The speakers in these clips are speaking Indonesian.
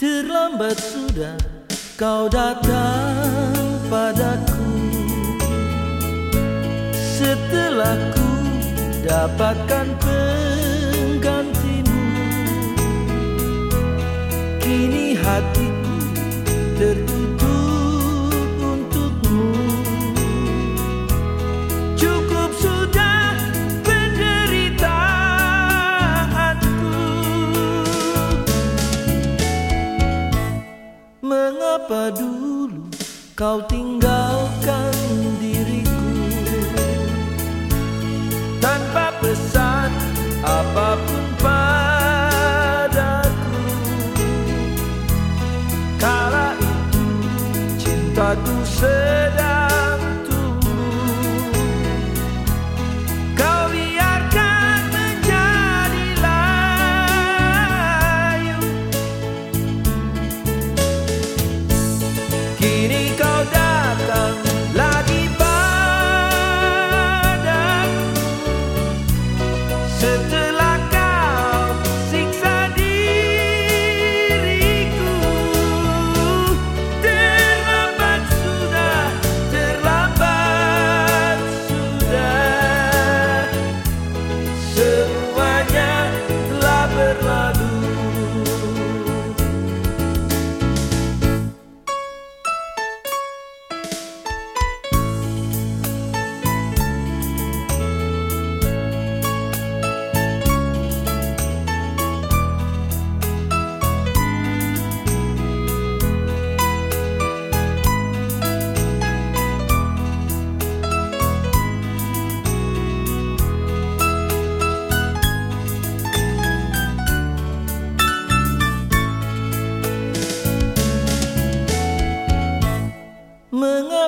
Terlambat sudah kau datang padaku. Setelah ku dapatkan penggantimu Kini hatiku Mengapa dulu kau tinggalkan diriku? Tanpa pesan apa pun padaku. Kala itu cintaku sedang Kini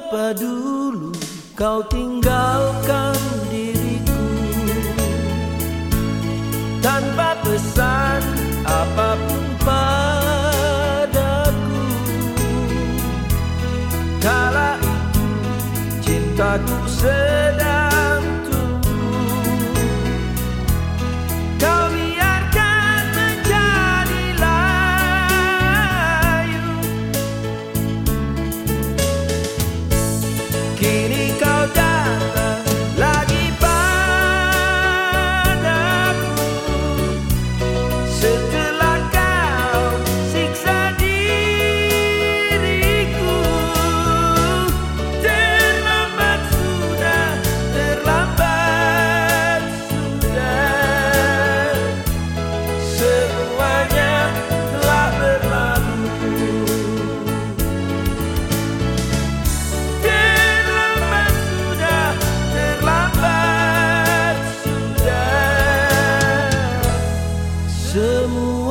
Mengapa dulu kau tinggalkan diriku? Tanpa pesan apa pun padaku. Kala itu cintaku sedang bikini. 这么